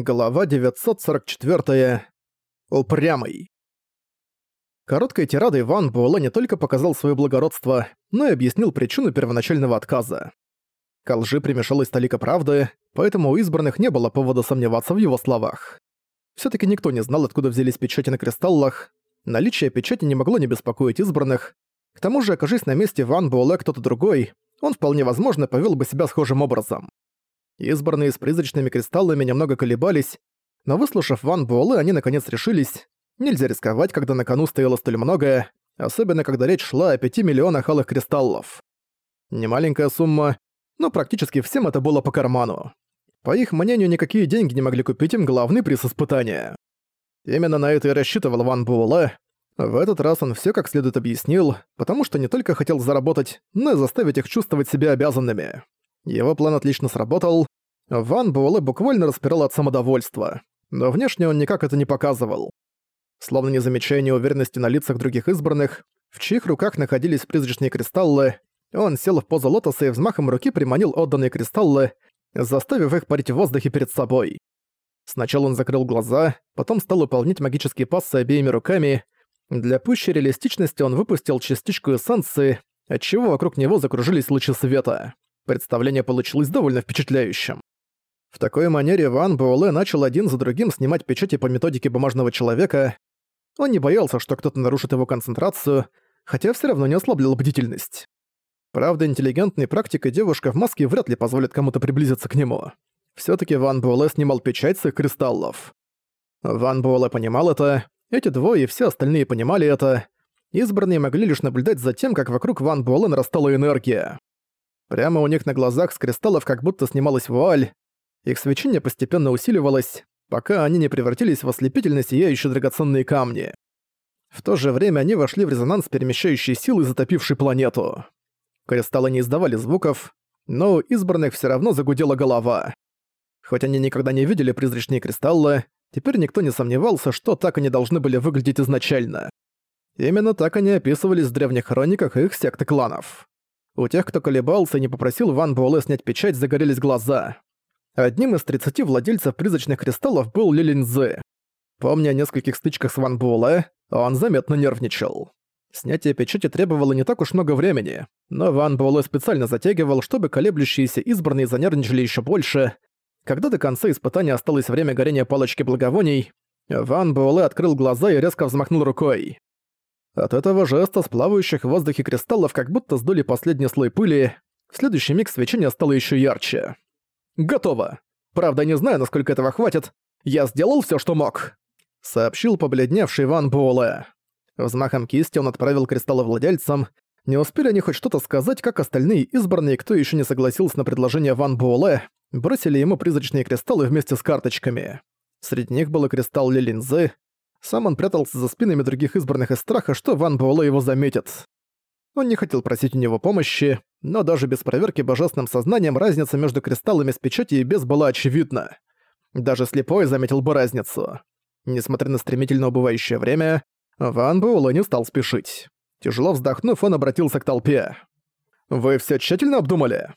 Глава 944. Упрямый. Короткой тирадой Ван Буэлэ не только показал свое благородство, но и объяснил причину первоначального отказа. Ко лжи примешалась талика правды, поэтому у избранных не было повода сомневаться в его словах. все таки никто не знал, откуда взялись печати на кристаллах, наличие печати не могло не беспокоить избранных, к тому же, окажись на месте Ван Буэлэ кто-то другой, он вполне возможно повел бы себя схожим образом. Избранные с призрачными кристаллами немного колебались, но выслушав Ван Буэлэ, они наконец решились. Нельзя рисковать, когда на кону стояло столь многое, особенно когда речь шла о пяти миллионах алых кристаллов. Немаленькая сумма, но практически всем это было по карману. По их мнению, никакие деньги не могли купить им главный приз испытания. Именно на это и рассчитывал Ван Буэлэ. В этот раз он все как следует объяснил, потому что не только хотел заработать, но и заставить их чувствовать себя обязанными. Его план отлично сработал. Ван Буэлэ буквально распирал от самодовольства. Но внешне он никак это не показывал. Словно не замечая неуверенности на лицах других избранных, в чьих руках находились призрачные кристаллы, он сел в позу лотоса и взмахом руки приманил отданные кристаллы, заставив их парить в воздухе перед собой. Сначала он закрыл глаза, потом стал выполнять магические пассы обеими руками. Для пущей реалистичности он выпустил частичку эссенции, отчего вокруг него закружились лучи света. Представление получилось довольно впечатляющим. В такой манере Ван Буэлэ начал один за другим снимать печати по методике бумажного человека. Он не боялся, что кто-то нарушит его концентрацию, хотя все равно не ослаблял бдительность. Правда, интеллигентной практикой девушка в маске вряд ли позволит кому-то приблизиться к нему. все таки Ван Буэлэ снимал печать с их кристаллов. Ван Буэлэ понимал это, эти двое и все остальные понимали это. Избранные могли лишь наблюдать за тем, как вокруг Ван Буэлэ нарастала энергия. Прямо у них на глазах с кристаллов как будто снималась вуаль. Их свечение постепенно усиливалось, пока они не превратились в ослепительно сияющие драгоценные камни. В то же время они вошли в резонанс перемещающей силой, затопившей планету. Кристаллы не издавали звуков, но у избранных все равно загудела голова. Хоть они никогда не видели призрачные кристаллы, теперь никто не сомневался, что так они должны были выглядеть изначально. Именно так они описывались в древних хрониках их секты кланов. У тех, кто колебался и не попросил Ван Буэлэ снять печать, загорелись глаза. Одним из 30 владельцев призрачных кристаллов был Ли Линзы. Помня о нескольких стычках с Ван Буэлэ, он заметно нервничал. Снятие печати требовало не так уж много времени, но Ван Буэлэ специально затягивал, чтобы колеблющиеся избранные занервничали еще больше. Когда до конца испытания осталось время горения палочки благовоний, Ван Буэлэ открыл глаза и резко взмахнул рукой. От этого жеста с плавающих в воздухе кристаллов как будто сдули последний слой пыли. В следующий миг свечение стало еще ярче. «Готово! Правда, не знаю, насколько этого хватит. Я сделал все, что мог!» Сообщил побледневший Ван Буэлэ. Взмахом кисти он отправил кристаллы владельцам. Не успели они хоть что-то сказать, как остальные избранные, кто еще не согласился на предложение Ван Буэлэ, бросили ему призрачные кристаллы вместе с карточками. Среди них был и кристалл Лилинзы, сам он прятался за спинами других избранных из страха, что Ван Буэлэ его заметит. Он не хотел просить у него помощи, но даже без проверки божественным сознанием разница между кристаллами с печати и без была очевидна. Даже слепой заметил бы разницу. Несмотря на стремительно убывающее время, Ван Буэлэ не стал спешить. Тяжело вздохнув, он обратился к толпе. «Вы все тщательно обдумали?»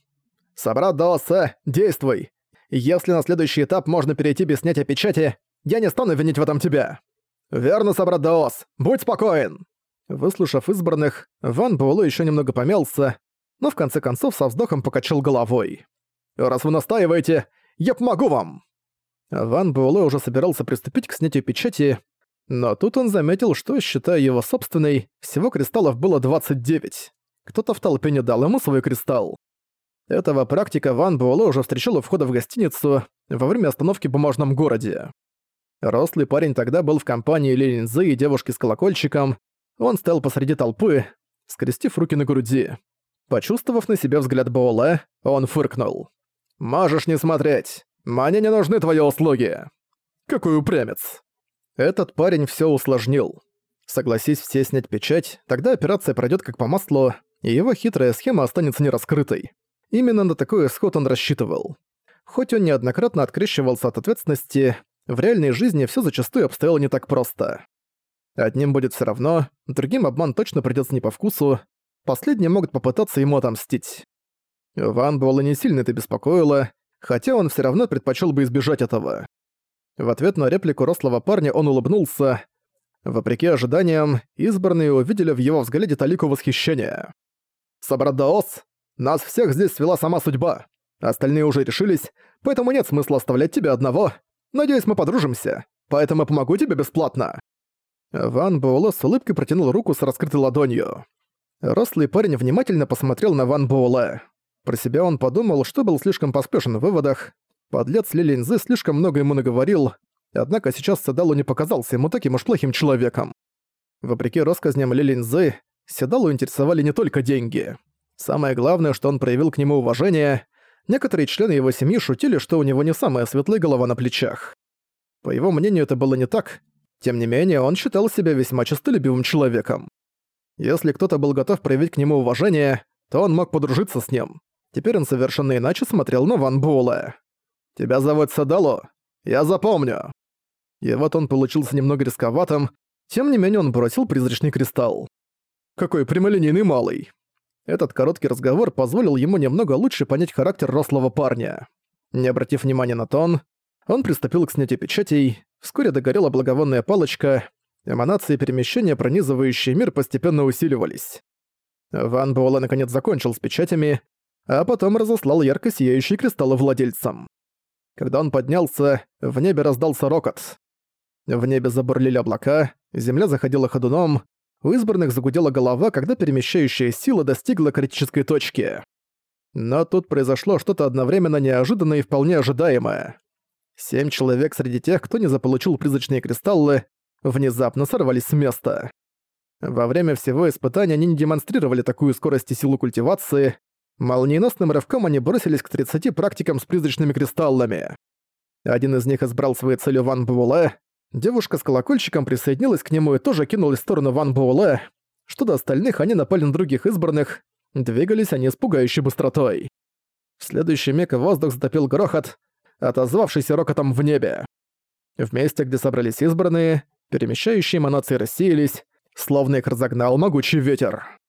«Собрат Даосе, действуй! Если на следующий этап можно перейти без снятия печати, я не стану винить в этом тебя!» «Верно, собрат Даос! Будь спокоен!» Выслушав избранных, Ван Буэлэ еще немного помялся, но в конце концов со вздохом покачал головой. «Раз вы настаиваете, я помогу вам!» Ван Буэлэ уже собирался приступить к снятию печати, но тут он заметил, что, считая его собственной, всего кристаллов было 29. Кто-то в толпе не дал ему свой кристалл. Этого практика Ван Буэлэ уже встречал у входа в гостиницу во время остановки в бумажном городе. Рослый парень тогда был в компании Ленинзы и девушки с колокольчиком. Он стоял посреди толпы, скрестив руки на груди. Почувствовав на себе взгляд Боула, он фыркнул. «Можешь не смотреть. Мне не нужны твои услуги». «Какой упрямец». Этот парень все усложнил. Согласись все снять печать, тогда операция пройдет как по маслу, и его хитрая схема останется нераскрытой. Именно на такой исход он рассчитывал. Хоть он неоднократно открещивался от ответственности, в реальной жизни все зачастую обстояло не так просто. Одним будет все равно, другим обман точно придется не по вкусу, последние могут попытаться ему отомстить. Ван Буэлла не сильно это беспокоило, хотя он все равно предпочел бы избежать этого. В ответ на реплику рослого парня он улыбнулся. Вопреки ожиданиям, избранные увидели в его взгляде талику восхищения. «Собрат Даос, нас всех здесь свела сама судьба. Остальные уже решились, поэтому нет смысла оставлять тебя одного. Надеюсь, мы подружимся, поэтому помогу тебе бесплатно». Ван Буэлэ с улыбкой протянул руку с раскрытой ладонью. Рослый парень внимательно посмотрел на Ван Буэлэ. Про себя он подумал, что был слишком поспешен в выводах. Подлец Ли Линзы слишком много ему наговорил, однако сейчас Седалу не показался ему таким уж плохим человеком. Вопреки россказням Ли Линзы, Седалу интересовали не только деньги. Самое главное, что он проявил к нему уважение. Некоторые члены его семьи шутили, что у него не самая светлая голова на плечах. По его мнению, это было не так. Тем не менее, он считал себя весьма честолюбивым человеком. Если кто-то был готов проявить к нему уважение, то он мог подружиться с ним. Теперь он совершенно иначе смотрел на Ван Буэлэ. «Тебя зовут Садало? Я запомню!» И вот он получился немного рисковатым, тем не менее он бросил призрачный кристалл. Какой прямолинейный малый. Этот короткий разговор позволил ему немного лучше понять характер рослого парня. Не обратив внимания на тон, он приступил к снятию печатей, вскоре догорела благовонная палочка, эманации перемещения, пронизывающие мир, постепенно усиливались. Ван Буэлэ наконец закончил с печатями, а потом разослал ярко сияющие кристаллы владельцам. Когда он поднялся, в небе раздался рокот. В небе забурлили облака, земля заходила ходуном, у избранных загудела голова, когда перемещающая сила достигла критической точки. Но тут произошло что-то одновременно неожиданное и вполне ожидаемое. Семь человек среди тех, кто не заполучил призрачные кристаллы, внезапно сорвались с места. Во время всего испытания они не демонстрировали такую скорость и силу культивации. Молниеносным рывком они бросились к 30 практикам с призрачными кристаллами. Один из них избрал своей целью Ван Буэлэ. Девушка с колокольчиком присоединилась к нему и тоже кинулась в сторону Ван Буэлэ. Что до остальных, они напали на других избранных. Двигались они с пугающей быстротой. В следующий миг воздух затопил грохот, отозвавшийся рокотом в небе. В месте, где собрались избранные, перемещающие эманации рассеялись, словно их разогнал могучий ветер.